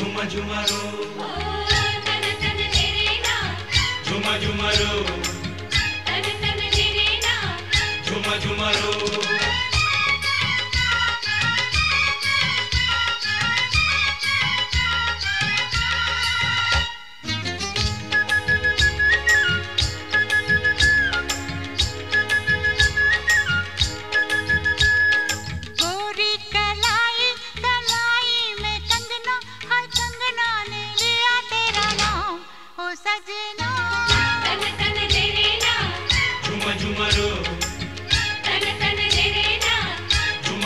झुमा झुमा रो। झुमा झुमा रो। झुमा झुमा रो।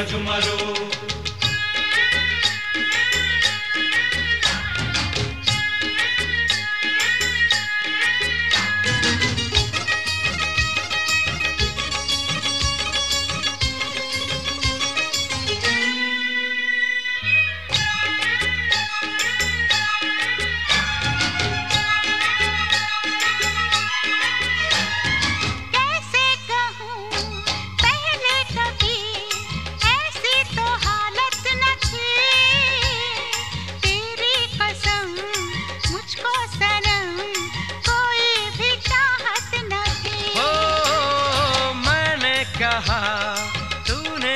मरो।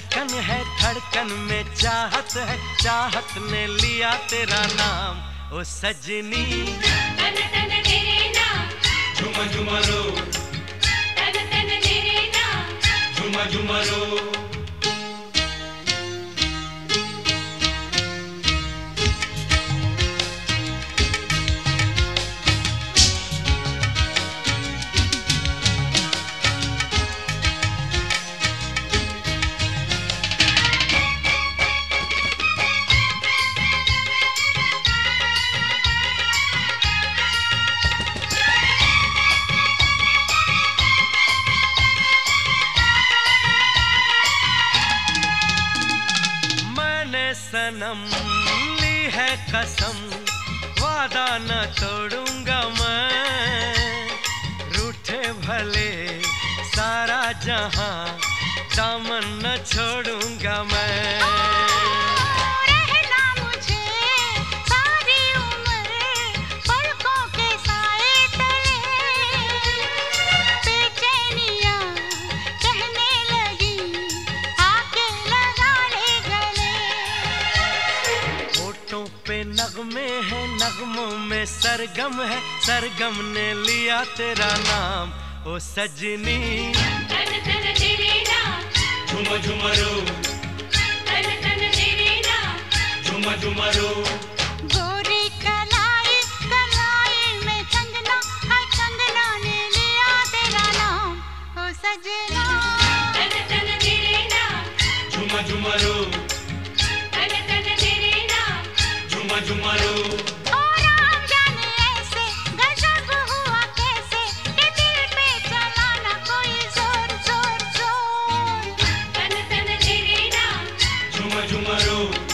धड़कन है धड़कन में चाहत है चाहत ने लिया तेरा नाम। ओ सजनी। तन तन तेरे नाम। झुमा झुमा रो। तन तन तेरे नाम। झुमा झुमा रो। सनम ली है कसम, वादा न तोड़ूँगा मैं। रूठे भले, सारा जहाँ दामन न छोड़ूँगा मैं। नगमों में सरगम है सरगम ने लिया तेरा नाम। ओ सजनी। झुमर झुमरू झुमरो